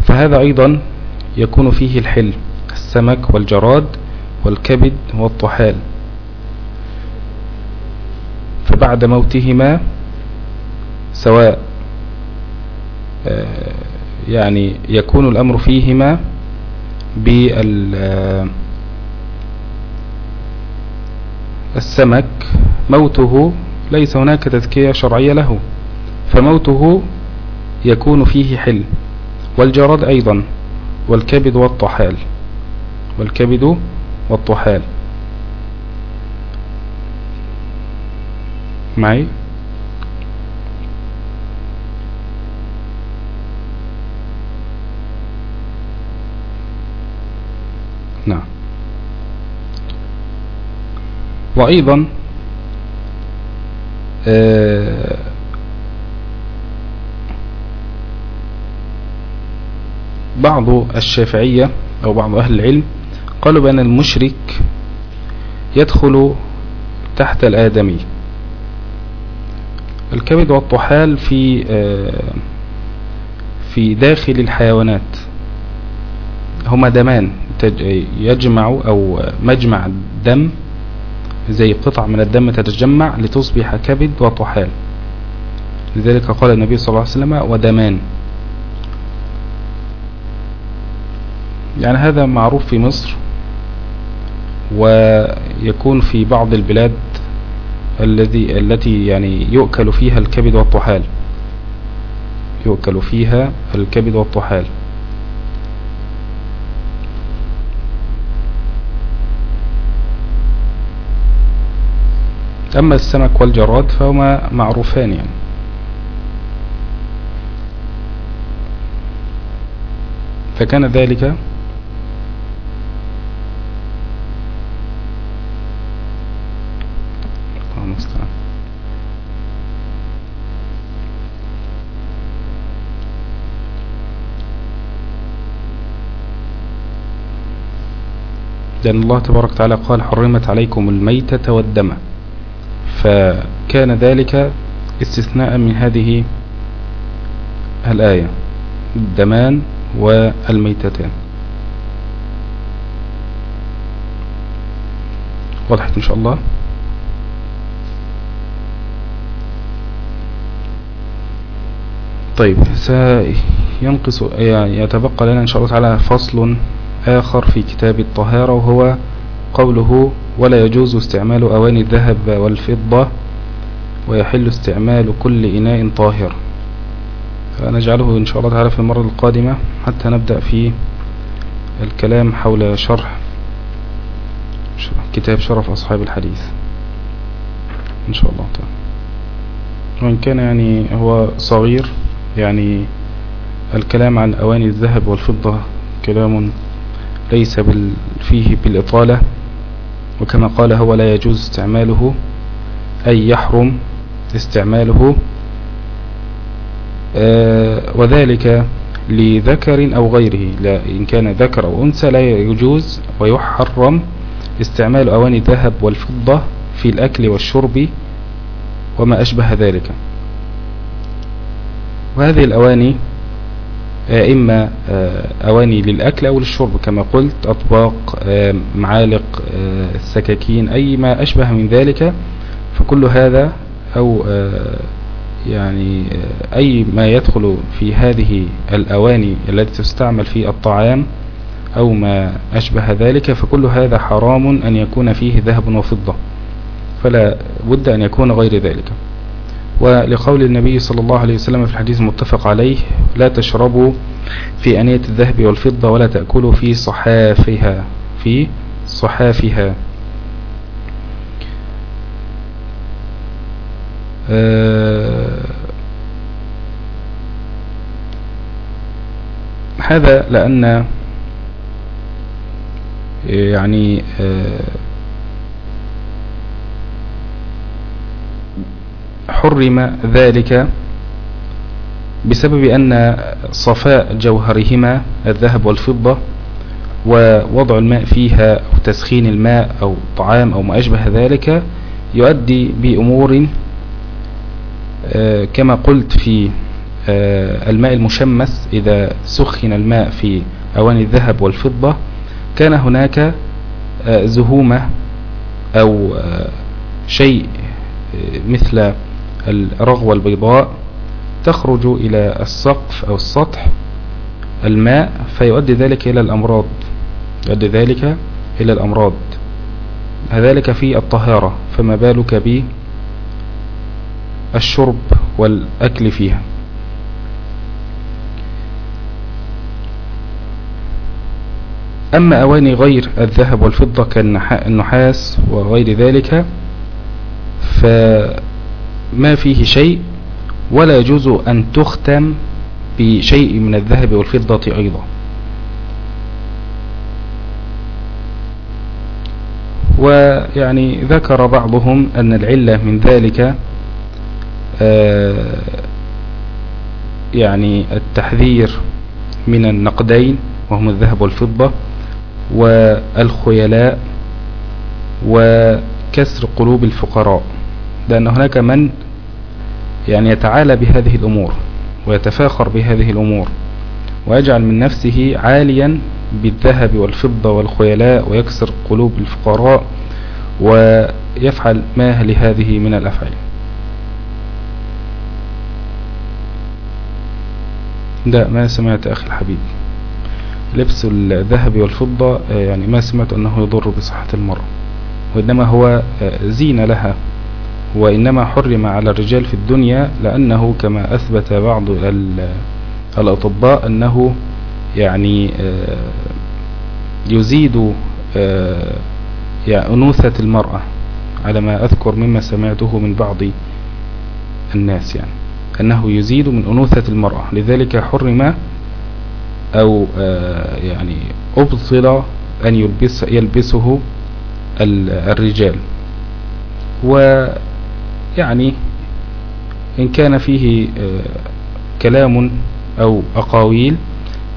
فهذا أيضا يكون فيه الحل السمك والجراد والكبد والطحال. فبعد موتهما سواء آه، يعني يكون الأمر فيهما بالسمك موته ليس هناك تذكية شرعية له فموته يكون فيه حل والجراد أيضا والكبد والطحال والكبد والطحال. معي؟ نعم. وأيضا آه، بعض الشافعية أو بعض أهل العلم قالوا بأن المشرك يدخل تحت الآدمي. الكبد والطحال في آه، في داخل الحيوانات. هما دمان. يجمع أو مجمع الدم زي قطع من الدم تتجمع لتصبح كبد وطحال. لذلك قال النبي صلى الله عليه وسلم ودمان. يعني هذا معروف في مصر ويكون في بعض البلاد الذي التي يعني يؤكل فيها الكبد والطحال. يؤكل فيها الكبد والطحال. أما السمك والجراد فهما معروفان يعني. فكان ذلك لأن الله تبارك وتعالى قال حرمت عليكم الميتة والدم. فكان ذلك استثناء من هذه الآية الدمان والميتتان. وضحت إن شاء الله؟ طيب سينقص يتبقى لنا إن شاء الله تعالى فصل آخر في كتاب الطهارة وهو قوله ولا يجوز استعمال أواني الذهب والفضة ويحل استعمال كل إناء طاهر. نجعله إن شاء الله تعالى في المرة القادمة حتى نبدأ في الكلام حول شرح كتاب شرف أصحاب الحديث إن شاء الله تعالى. وإن كان يعني هو صغير يعني الكلام عن أواني الذهب والفضة كلام ليس فيه بالإطالة. وكما قال هو لا يجوز استعماله أي يحرم استعماله. آه وذلك لذكر أو غيره. لا إن كان ذكر أو أنثى لا يجوز ويحرم استعمال أواني الذهب والفضة في الأكل والشرب وما أشبه ذلك. وهذه الأواني إما آه، أواني للأكل أو للشرب كما قلت أطباق آه، معالق سكاكين أي ما أشبه من ذلك. فكل هذا أو يعني أي ما يدخل في هذه الأواني التي تستعمل في الطعام أو ما أشبه ذلك فكل هذا حرام أن يكون فيه ذهب وفضة. فلا بد أن يكون غير ذلك. ولقول النبي صلى الله عليه وسلم في الحديث المتفق عليه لا تشربوا في أنية الذهب والفضة ولا تأكلوا في صحافها في صحافها. آه هذا لأن يعني آه حرم ذلك بسبب أن صفاء جوهرهما الذهب والفضة ووضع الماء فيها أو تسخين الماء أو طعام أو ما أشبه ذلك يؤدي بأمور آه، كما قلت في آه، الماء المشمس إذا سخن الماء في أواني الذهب والفضة كان هناك آه، زهومة أو شيء مثل الرغوة البيضاء تخرج إلى السقف أو السطح الماء فيؤدي ذلك إلى الأمراض يؤدي ذلك إلى الأمراض. ذلك في الطهارة فما بالك بالشرب والأكل فيها؟ أما أواني غير الذهب والفضة كالنحاس وغير ذلك فما فيه شيء ولا يجوز أن تختم بشيء من الذهب والفضة أيضا. ويعني ذكر بعضهم أن العلة من ذلك آه، يعني التحذير من النقدين وهم الذهب والفضة والخيلاء وكسر قلوب الفقراء. لأن هناك من يعني يتعالى بهذه الأمور ويتفاخر بهذه الأمور ويجعل من نفسه عاليا بالذهب والفضة والخيلاء ويكسر قلوب الفقراء ويفعل ما لهذه من الأفعال. لا ما سمعت أخي الحبيب. لبس الذهب والفضة يعني ما سمعت أنه يضر بصحة المرأة وإنما هو زين لها. وإنما حرم على الرجال في الدنيا لأنه كما أثبت بعض الأطباء أنه يعني آه، يزيد آه، أنوثة المرأة على ما أذكر مما سمعته من بعض الناس يعني أنه يزيد من أنوثة المرأة. لذلك حرم أو آه، يعني أبطل أن يلبس يلبسه الرجال. ويعني إن كان فيه كلام أو أقاويل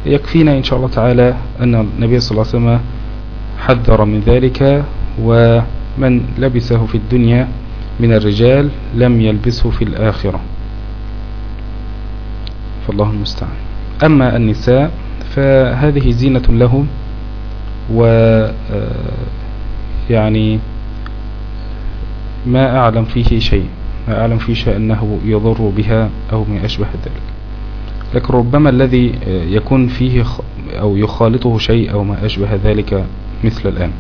يكفينا إن شاء الله تعالى أن النبي صلى الله عليه وسلم حذر من ذلك ومن لبسه في الدنيا من الرجال لم يلبسه في الآخرة. فالله المستعان. أما النساء فهذه زينة لهم و يعني ما أعلم فيه شيء ما أعلم فيه شيء أنه يضر بها أو ما أشبه ذلك. لكن ربما الذي يكون فيه أو يخالطه شيء أو ما أشبه ذلك مثل الآن.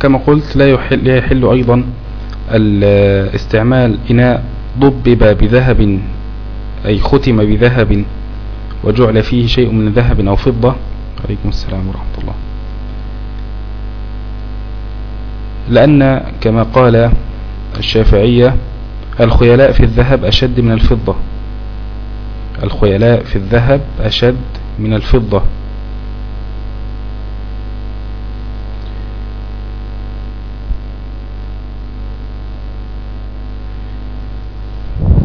كما قلت لا يحل, لا يحل أيضا استعمال إناء ضبب بذهب أي ختم بذهب وجعل فيه شيء من ذهب أو فضة. عليكم السلام ورحمة الله. لأن كما قال الشافعية الخيلاء في الذهب أشد من الفضة. الخيلاء في الذهب أشد من الفضة.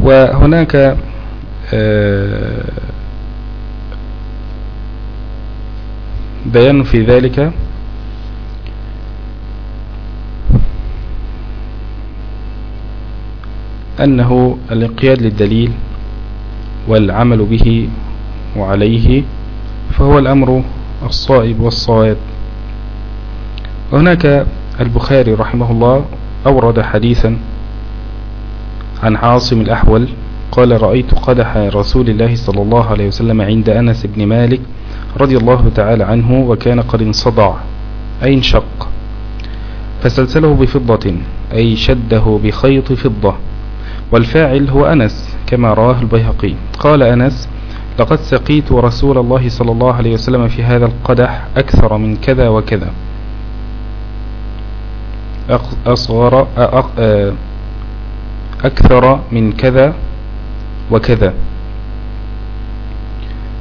وهناك آه، بيان في ذلك. أنه الانقياد للدليل والعمل به وعليه فهو الأمر الصائب والصواب. وهناك البخاري رحمه الله أورد حديثا عن عاصم الأحول قال رأيت قدح رسول الله صلى الله عليه وسلم عند أنس بن مالك رضي الله تعالى عنه وكان قد انصدع أي انشق فسلسله بفضة أي شده بخيط فضة والفاعل هو أنس كما رواه البيهقي. قال أنس لقد سقيت رسول الله صلى الله عليه وسلم في هذا القدح أكثر من كذا وكذا. أصغر أكثر من كذا وكذا.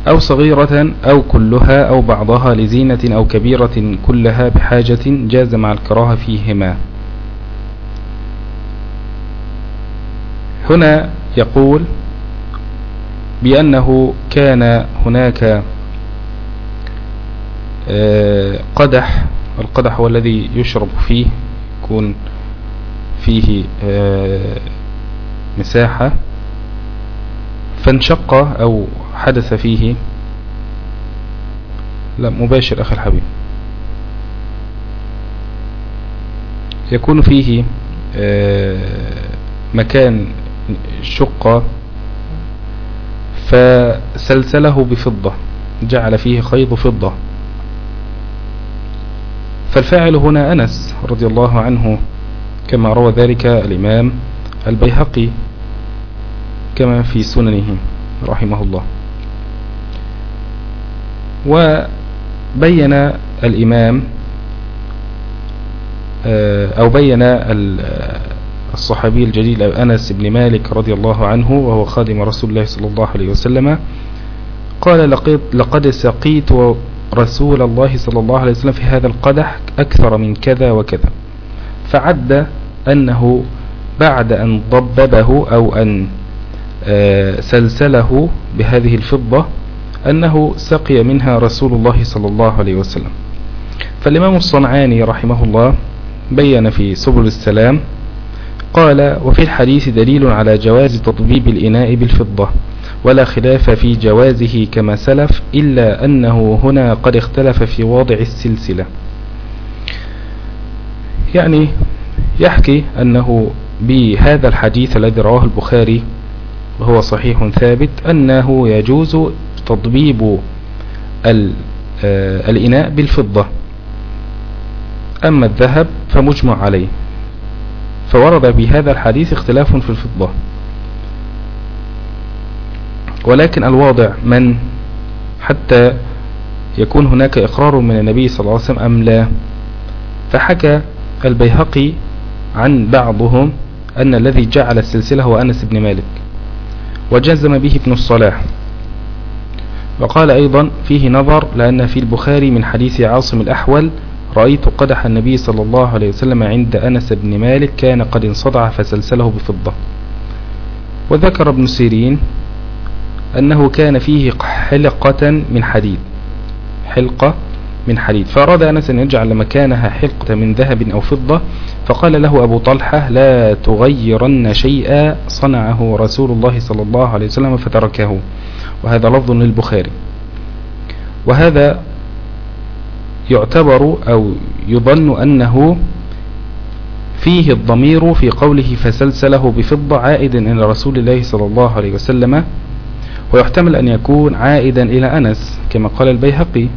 أو صغيرة أو كلها أو بعضها لزينة أو كبيرة كلها بحاجة جاز مع الكراهة فيهما. هنا يقول بأنه كان هناك آه، قدح القدح هو الذي يشرب فيه يكون فيه آه، مساحة فانشق أو حدث فيه. لا مباشر أخي الحبيب. يكون فيه آه، مكان شق فسلسله بفضة جعل فيه خيط فضة. فالفاعل هنا أنس رضي الله عنه كما روى ذلك الإمام البيهقي كما في سننه رحمه الله. وبين الإمام آه، أو بين الصحابي الجليل أنس بن مالك رضي الله عنه وهو خادم رسول الله صلى الله عليه وسلم قال لقد, لقد سقيت رسول الله صلى الله عليه وسلم في هذا القدح أكثر من كذا وكذا. فعد أنه بعد أن ضببه أو أن آه، سلسله بهذه الفضة أنه سقي منها رسول الله صلى الله عليه وسلم. فالإمام الصنعاني رحمه الله بين في سبل السلام قال وفي الحديث دليل على جواز تطبيب الإناء بالفضة ولا خلاف في جوازه كما سلف إلا أنه هنا قد اختلف في واضع السلسلة. يعني يحكي أنه بهذا الحديث الذي رواه البخاري وهو صحيح ثابت أنه يجوز تطبيب آه، الإناء بالفضة. أما الذهب فمجمع عليه. فورد بهذا الحديث اختلاف في الفضة. ولكن الواضع من حتى يكون هناك إقرار من النبي صلى الله عليه وسلم أم لا. فحكى البيهقي عن بعضهم أن الذي جعل السلسلة هو أنس بن مالك وجزم به ابن الصلاح. وقال أيضا فيه نظر لأن في البخاري من حديث عاصم الأحول رأيت قدح النبي صلى الله عليه وسلم عند أنس بن مالك كان قد انصدع فسلسله بفضة. وذكر ابن سيرين أنه كان فيه حلقة من حديد. حلقة من حديد. فأراد أنس أن يجعل مكانها حلقة من ذهب أو فضة فقال له أبو طلحة لا تغيرن شيئا صنعه رسول الله صلى الله عليه وسلم فتركه. وهذا لفظ للبخاري. وهذا يعتبر أو يظن أنه فيه الضمير في قوله فسلسله بفضة عائدا إلى رسول الله صلى الله عليه وسلم ويحتمل أن يكون عائدا إلى أنس كما قال البيهقي.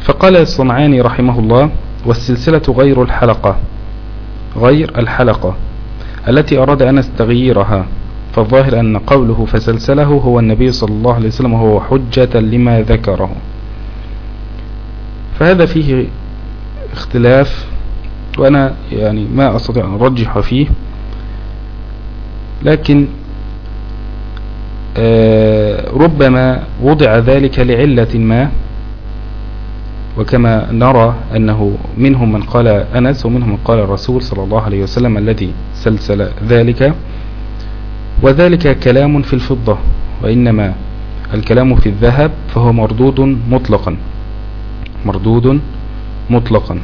فقال الصنعاني رحمه الله والسلسلة غير الحلقة غير الحلقة التي أراد أنس تغييرها فالظاهر أن قوله فسلسله هو النبي صلى الله عليه وسلم وهو حجة لما ذكره. فهذا فيه اختلاف وأنا يعني ما أستطيع أن أرجح فيه لكن آه، ربما وضع ذلك لعلة ما وكما نرى أنه منهم من قال أنس ومنهم من قال الرسول صلى الله عليه وسلم الذي سلسل ذلك. وذلك كلام في الفضة وإنما الكلام في الذهب فهو مردود مطلقا. مردود مطلقا.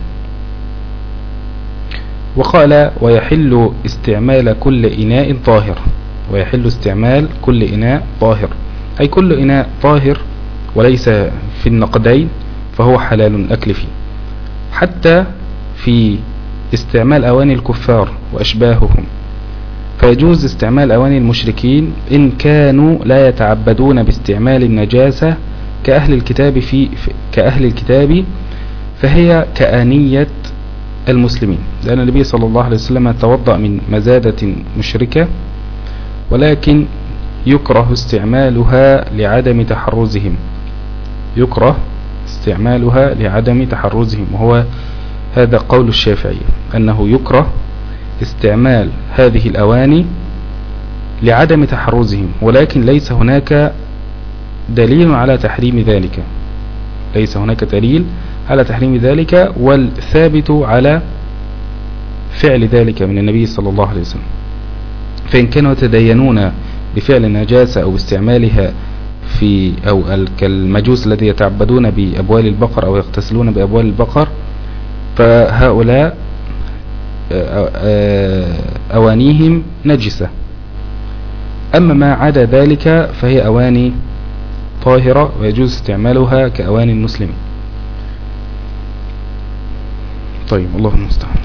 وقال ويحل استعمال كل إناء طاهر. ويحل استعمال كل إناء طاهر. أي كل إناء طاهر وليس في النقدين فهو حلال الأكل فيه. حتى في استعمال أواني الكفار وأشباههم. فيجوز استعمال أواني المشركين إن كانوا لا يتعبدون باستعمال النجاسة كأهل الكتاب في كأهل الكتاب فهي كآنية المسلمين. لأن النبي صلى الله عليه وسلم توضأ من مزادة مشركة ولكن يكره استعمالها لعدم تحرزهم. يكره استعمالها لعدم تحرزهم. وهو هذا قول الشافعي أنه يكره استعمال هذه الأواني لعدم تحرزهم ولكن ليس هناك دليل على تحريم ذلك. ليس هناك دليل على تحريم ذلك والثابت على فعل ذلك من النبي صلى الله عليه وسلم. فإن كانوا يتدينون بفعل النجاسة أو باستعمالها في أو كالمجوس الذي يتعبدون بأبوال البقر أو يغتسلون بأبوال البقر فهؤلاء أوانيهم نجسة. أما ما عدا ذلك فهي أواني طاهرة ويجوز استعمالها كأواني المسلمين. طيب الله المستعان.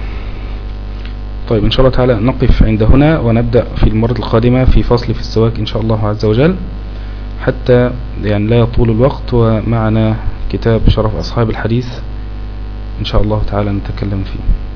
طيب إن شاء الله تعالى نقف عند هنا ونبدأ في المرة القادمة في فصل في السواك إن شاء الله عز وجل. حتى يعني لا يطول الوقت ومعنا كتاب شرف أصحاب الحديث إن شاء الله تعالى نتكلم فيه.